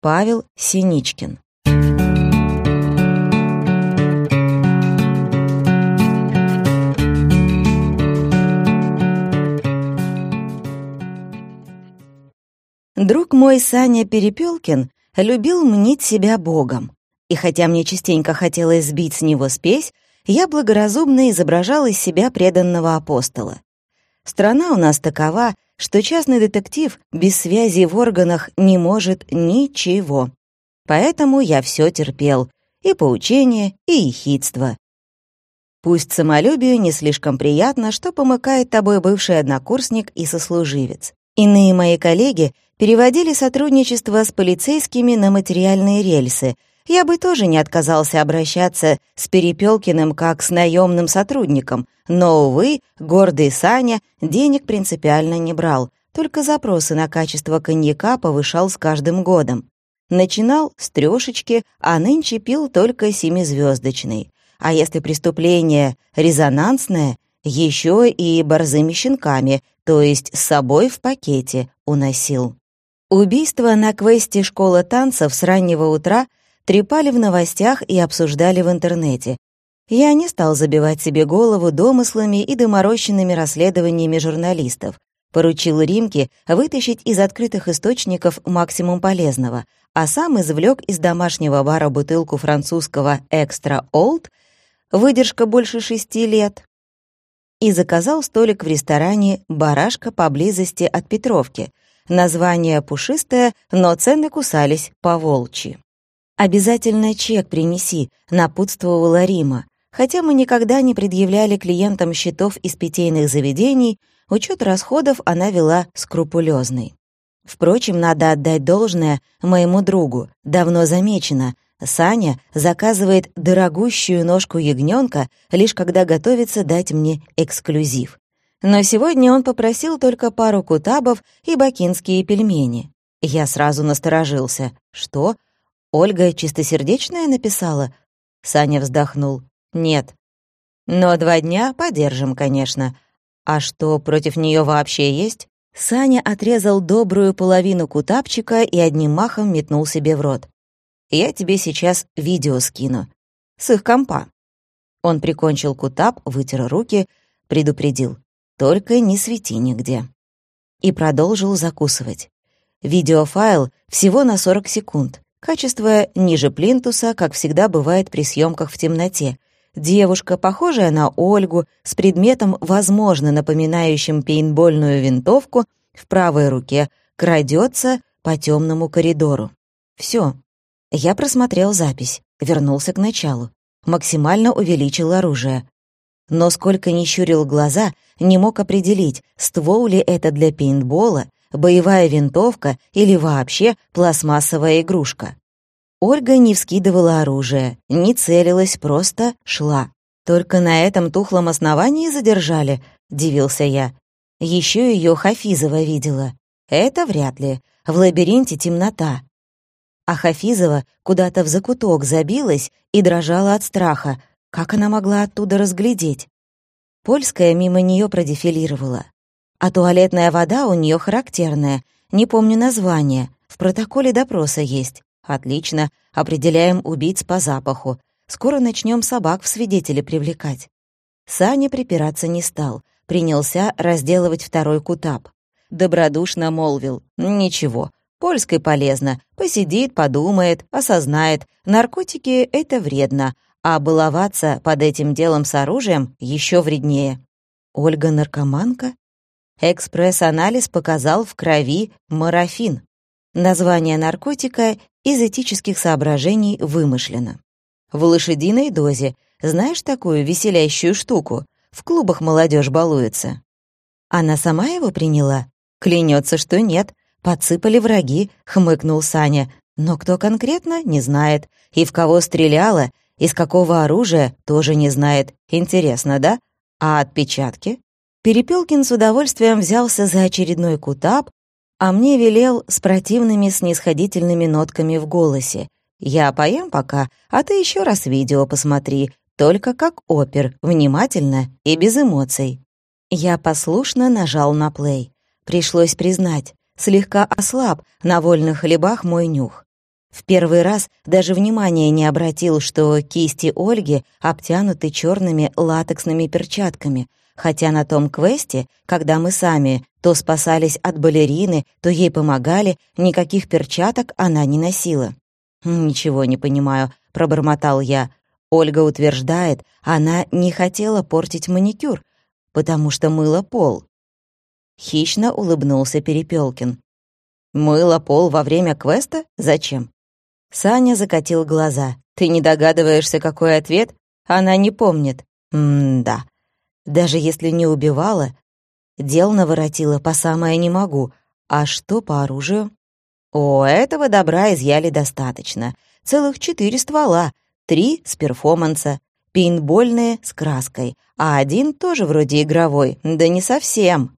Павел Синичкин. Друг мой Саня Перепелкин любил мнить себя богом. И хотя мне частенько хотелось сбить с него спесь, я благоразумно изображал из себя преданного апостола. Страна у нас такова, что частный детектив без связи в органах не может ничего. Поэтому я все терпел, и поучение, и ехидство. Пусть самолюбию не слишком приятно, что помыкает тобой бывший однокурсник и сослуживец. Иные мои коллеги переводили сотрудничество с полицейскими на материальные рельсы. Я бы тоже не отказался обращаться с Перепелкиным как с наемным сотрудником, но, увы, гордый Саня денег принципиально не брал, только запросы на качество коньяка повышал с каждым годом. Начинал с трёшечки, а нынче пил только семизвездочный. А если преступление резонансное, еще и борзыми щенками, то есть с собой в пакете, уносил. Убийство на квесте «Школа танцев» с раннего утра трепали в новостях и обсуждали в интернете. Я не стал забивать себе голову домыслами и доморощенными расследованиями журналистов. Поручил Римке вытащить из открытых источников максимум полезного, а сам извлек из домашнего бара бутылку французского «Экстра Олд», выдержка больше шести лет, и заказал столик в ресторане «Барашка» поблизости от Петровки. Название пушистое, но цены кусались по-волчьи. «Обязательно чек принеси», — напутствовала Рима. Хотя мы никогда не предъявляли клиентам счетов из питейных заведений, учет расходов она вела скрупулезный. Впрочем, надо отдать должное моему другу, давно замечено — Саня заказывает дорогущую ножку ягненка, лишь когда готовится дать мне эксклюзив. Но сегодня он попросил только пару кутабов и бакинские пельмени. Я сразу насторожился. «Что? Ольга чистосердечная написала?» Саня вздохнул. «Нет. Но два дня подержим, конечно. А что, против нее вообще есть?» Саня отрезал добрую половину кутапчика и одним махом метнул себе в рот. Я тебе сейчас видео скину. С их компа». Он прикончил кутап, вытер руки, предупредил. «Только не свети нигде». И продолжил закусывать. Видеофайл всего на 40 секунд. Качество ниже плинтуса, как всегда бывает при съемках в темноте. Девушка, похожая на Ольгу, с предметом, возможно, напоминающим пейнтбольную винтовку, в правой руке, крадется по темному коридору. Все, я просмотрел запись, вернулся к началу, максимально увеличил оружие. Но сколько ни щурил глаза, не мог определить, ствол ли это для пейнтбола, боевая винтовка или вообще пластмассовая игрушка. Ольга не вскидывала оружие, не целилась, просто шла. «Только на этом тухлом основании задержали?» — дивился я. Еще ее Хафизова видела. Это вряд ли. В лабиринте темнота а Хафизова куда-то в закуток забилась и дрожала от страха. Как она могла оттуда разглядеть? Польская мимо нее продефилировала. А туалетная вода у нее характерная, не помню название, в протоколе допроса есть. Отлично, определяем убийц по запаху. Скоро начнем собак в свидетели привлекать. Саня припираться не стал, принялся разделывать второй кутап. Добродушно молвил «Ничего, Польской полезно. Посидит, подумает, осознает. Наркотики — это вредно, а баловаться под этим делом с оружием еще вреднее. Ольга наркоманка? Экспресс-анализ показал в крови марафин. Название наркотика из этических соображений вымышлено. В лошадиной дозе. Знаешь такую веселящую штуку? В клубах молодежь балуется. Она сама его приняла? Клянется, что нет, «Подсыпали враги», — хмыкнул Саня. «Но кто конкретно, не знает. И в кого стреляла, из какого оружия, тоже не знает. Интересно, да? А отпечатки?» Перепелкин с удовольствием взялся за очередной кутап, а мне велел с противными снисходительными нотками в голосе. «Я поем пока, а ты еще раз видео посмотри, только как опер, внимательно и без эмоций». Я послушно нажал на плей. Пришлось признать, слегка ослаб на вольных хлебах мой нюх. В первый раз даже внимания не обратил, что кисти Ольги обтянуты черными латексными перчатками, хотя на том квесте, когда мы сами то спасались от балерины, то ей помогали, никаких перчаток она не носила. «Ничего не понимаю», — пробормотал я. Ольга утверждает, она не хотела портить маникюр, потому что мыла пол. Хищно улыбнулся Перепелкин. «Мыла пол во время квеста? Зачем?» Саня закатил глаза. «Ты не догадываешься, какой ответ? Она не помнит». «М-да. Даже если не убивала, дел наворотила по самое не могу. А что по оружию?» «О, этого добра изъяли достаточно. Целых четыре ствола, три с перформанса, пейнтбольные с краской, а один тоже вроде игровой, да не совсем.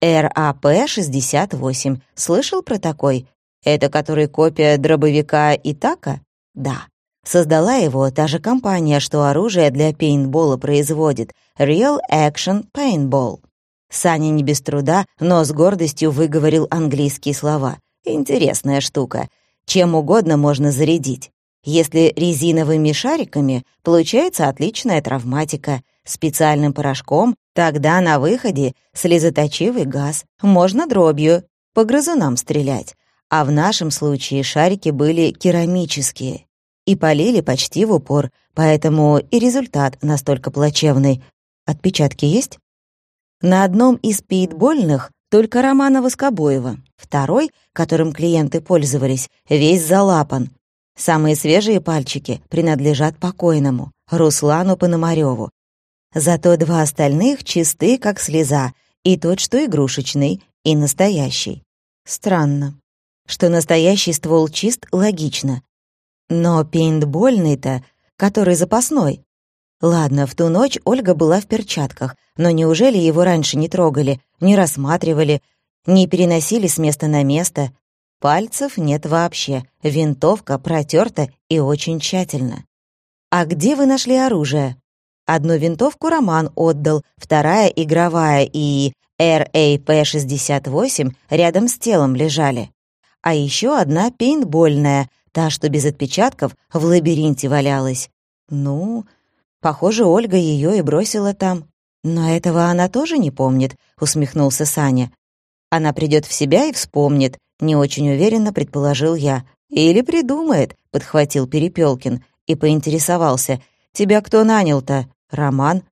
РАП-68. Слышал про такой? Это который копия дробовика Итака? Да. Создала его та же компания, что оружие для пейнтбола производит. Real Action Paintball. Саня не без труда, но с гордостью выговорил английские слова. Интересная штука. Чем угодно можно зарядить. Если резиновыми шариками, получается отличная травматика. Специальным порошком, тогда на выходе слезоточивый газ. Можно дробью, по грызунам стрелять. А в нашем случае шарики были керамические. И полили почти в упор, поэтому и результат настолько плачевный. Отпечатки есть? На одном из пейтбольных только Романа Воскобоева. Второй, которым клиенты пользовались, весь залапан. Самые свежие пальчики принадлежат покойному, Руслану Пономарёву. Зато два остальных чисты, как слеза, и тот, что игрушечный, и настоящий. Странно. Что настоящий ствол чист, логично. Но пейнтбольный-то, который запасной. Ладно, в ту ночь Ольга была в перчатках, но неужели его раньше не трогали, не рассматривали, не переносили с места на место? Пальцев нет вообще, винтовка протерта и очень тщательно. «А где вы нашли оружие?» Одну винтовку Роман отдал, вторая — игровая, и RAP-68 рядом с телом лежали. А еще одна пейнтбольная, та, что без отпечатков, в лабиринте валялась. Ну, похоже, Ольга ее и бросила там. Но этого она тоже не помнит, усмехнулся Саня. Она придет в себя и вспомнит, не очень уверенно предположил я. «Или придумает», — подхватил Перепелкин и поинтересовался. «Тебя кто нанял-то?» «Роман».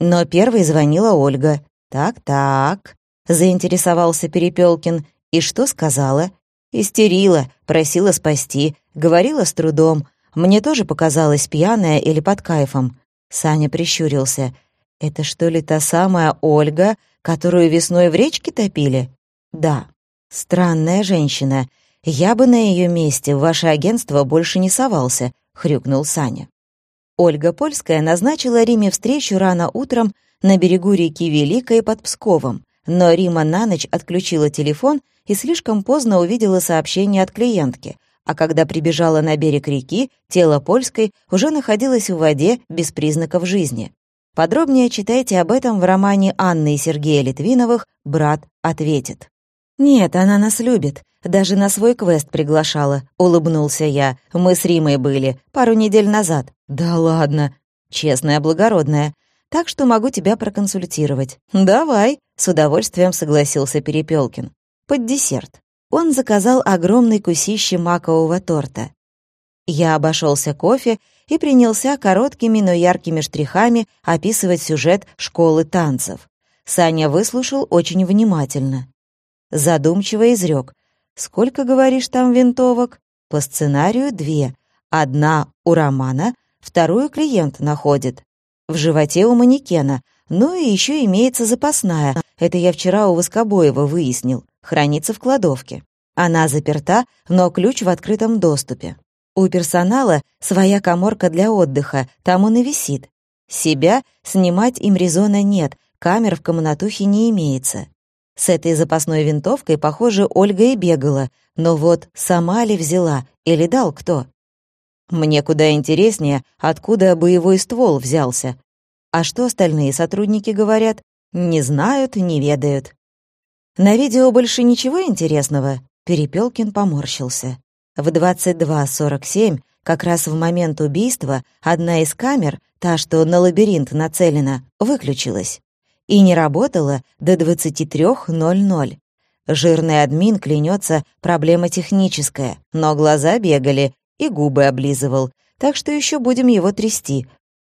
Но первой звонила Ольга. «Так-так», — заинтересовался Перепелкин. «И что сказала?» «Истерила, просила спасти, говорила с трудом. Мне тоже показалось пьяная или под кайфом». Саня прищурился. «Это что ли та самая Ольга, которую весной в речке топили?» «Да». «Странная женщина. Я бы на ее месте в ваше агентство больше не совался», — хрюкнул Саня. Ольга Польская назначила Риме встречу рано утром на берегу реки Великой под Псковом, но Рима на ночь отключила телефон и слишком поздно увидела сообщение от клиентки, а когда прибежала на берег реки, тело Польской уже находилось в воде без признаков жизни. Подробнее читайте об этом в романе Анны и Сергея Литвиновых «Брат ответит». «Нет, она нас любит. Даже на свой квест приглашала», — улыбнулся я. «Мы с Римой были, пару недель назад». «Да ладно». «Честная, благородная. Так что могу тебя проконсультировать». «Давай», — с удовольствием согласился Перепелкин. «Под десерт». Он заказал огромный кусище макового торта. Я обошелся кофе и принялся короткими, но яркими штрихами описывать сюжет школы танцев. Саня выслушал очень внимательно задумчиво изрек. «Сколько, говоришь, там винтовок?» «По сценарию две. Одна у Романа, вторую клиент находит. В животе у манекена. Ну и еще имеется запасная. Это я вчера у Воскобоева выяснил. Хранится в кладовке. Она заперта, но ключ в открытом доступе. У персонала своя коморка для отдыха, там он и висит. Себя снимать им резона нет, камер в комнатухе не имеется. С этой запасной винтовкой, похоже, Ольга и бегала, но вот сама ли взяла или дал кто? Мне куда интереснее, откуда боевой ствол взялся. А что остальные сотрудники говорят? Не знают, не ведают. На видео больше ничего интересного? Перепелкин поморщился. В 22.47, как раз в момент убийства, одна из камер, та, что на лабиринт нацелена, выключилась. И не работала до 23.00. Жирный админ клянется, проблема техническая, но глаза бегали и губы облизывал, так что еще будем его трясти.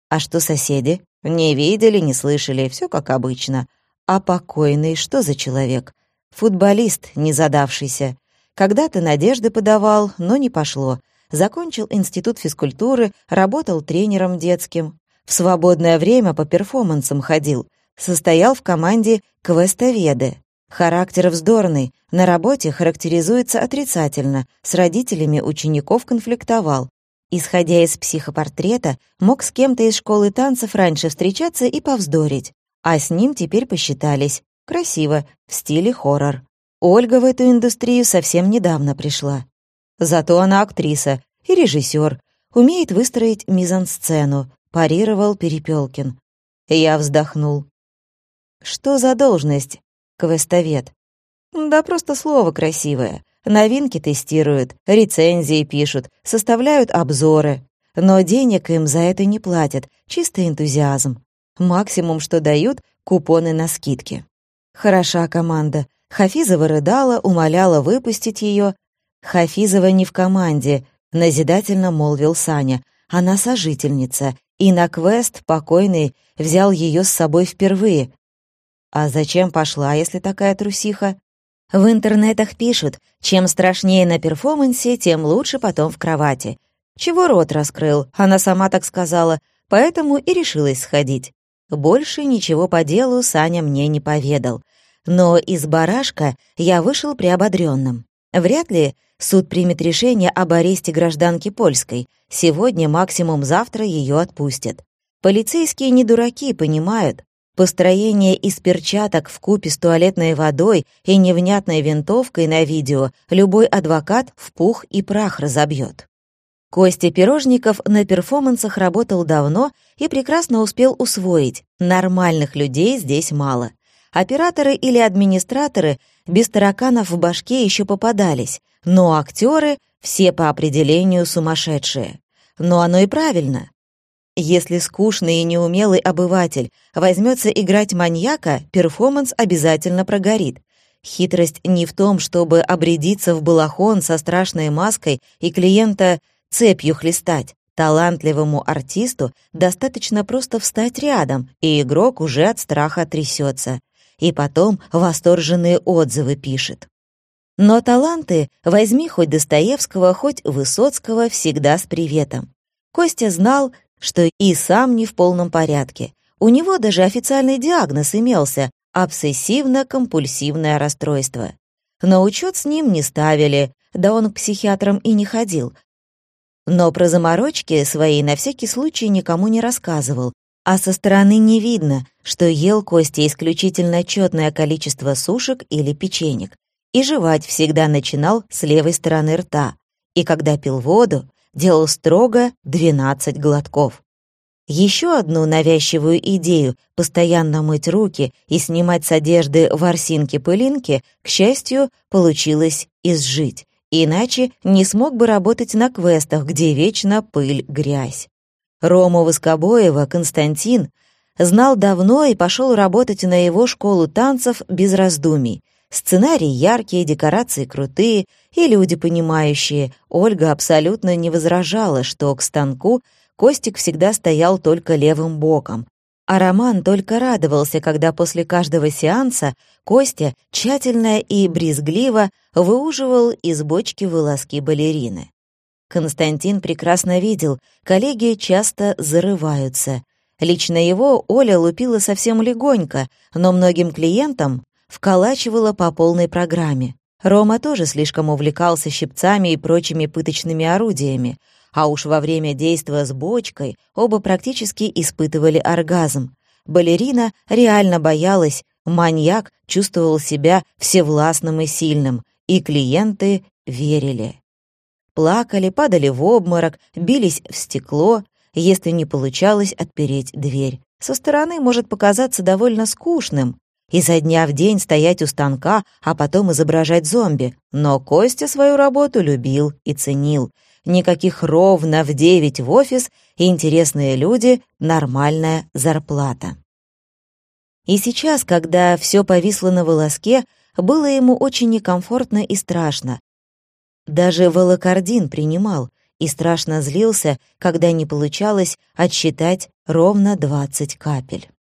А что соседи? Не видели, не слышали, все как обычно. А покойный что за человек? Футболист, не задавшийся. Когда-то надежды подавал, но не пошло. Закончил институт физкультуры, работал тренером детским. В свободное время по перформансам ходил. Состоял в команде квестоведы. Характер вздорный, на работе характеризуется отрицательно, с родителями учеников конфликтовал. Исходя из психопортрета, мог с кем-то из школы танцев раньше встречаться и повздорить, а с ним теперь посчитались. Красиво, в стиле хоррор. Ольга в эту индустрию совсем недавно пришла. Зато она актриса и режиссер, умеет выстроить мизансцену, парировал Перепелкин. Я вздохнул. Что за должность? Квестовед. Да просто слово красивое. Новинки тестируют, рецензии пишут, составляют обзоры. Но денег им за это не платят, чистый энтузиазм. Максимум, что дают — купоны на скидки. Хороша команда. Хафизова рыдала, умоляла выпустить ее. Хафизова не в команде, назидательно молвил Саня. Она сожительница, и на квест покойный взял ее с собой впервые, а зачем пошла, если такая трусиха? В интернетах пишут, чем страшнее на перформансе, тем лучше потом в кровати. Чего рот раскрыл, она сама так сказала, поэтому и решилась сходить. Больше ничего по делу Саня мне не поведал. Но из барашка я вышел приободрённым. Вряд ли суд примет решение об аресте гражданки польской. Сегодня, максимум завтра, ее отпустят. Полицейские не дураки, понимают, Построение из перчаток в купе с туалетной водой и невнятной винтовкой на видео любой адвокат в пух и прах разобьет. Костя Пирожников на перформансах работал давно и прекрасно успел усвоить, нормальных людей здесь мало. Операторы или администраторы без тараканов в башке еще попадались, но актеры все по определению сумасшедшие. Но оно и правильно. Если скучный и неумелый обыватель возьмется играть маньяка, перформанс обязательно прогорит. Хитрость не в том, чтобы обрядиться в балахон со страшной маской и клиента цепью хлестать. Талантливому артисту достаточно просто встать рядом, и игрок уже от страха трясется. И потом восторженные отзывы пишет. Но таланты, возьми хоть Достоевского, хоть Высоцкого, всегда с приветом. Костя знал, что и сам не в полном порядке. У него даже официальный диагноз имелся — обсессивно-компульсивное расстройство. Но учет с ним не ставили, да он к психиатрам и не ходил. Но про заморочки свои на всякий случай никому не рассказывал, а со стороны не видно, что ел Костя исключительно четное количество сушек или печенек, и жевать всегда начинал с левой стороны рта, и когда пил воду, делал строго 12 глотков. Еще одну навязчивую идею — постоянно мыть руки и снимать с одежды ворсинки-пылинки, к счастью, получилось изжить. Иначе не смог бы работать на квестах, где вечно пыль, грязь. Рому Воскобоева Константин знал давно и пошел работать на его школу танцев без раздумий. Сценарий яркие, декорации крутые и люди понимающие. Ольга абсолютно не возражала, что к станку Костик всегда стоял только левым боком. А Роман только радовался, когда после каждого сеанса Костя тщательно и брезгливо выуживал из бочки волоски балерины. Константин прекрасно видел, коллеги часто зарываются. Лично его Оля лупила совсем легонько, но многим клиентам вколачивала по полной программе. Рома тоже слишком увлекался щипцами и прочими пыточными орудиями, а уж во время действа с бочкой оба практически испытывали оргазм. Балерина реально боялась, маньяк чувствовал себя всевластным и сильным, и клиенты верили. Плакали, падали в обморок, бились в стекло, если не получалось отпереть дверь. Со стороны может показаться довольно скучным, изо дня в день стоять у станка, а потом изображать зомби. Но Костя свою работу любил и ценил. Никаких ровно в девять в офис, интересные люди, нормальная зарплата. И сейчас, когда все повисло на волоске, было ему очень некомфортно и страшно. Даже волокордин принимал и страшно злился, когда не получалось отсчитать ровно 20 капель.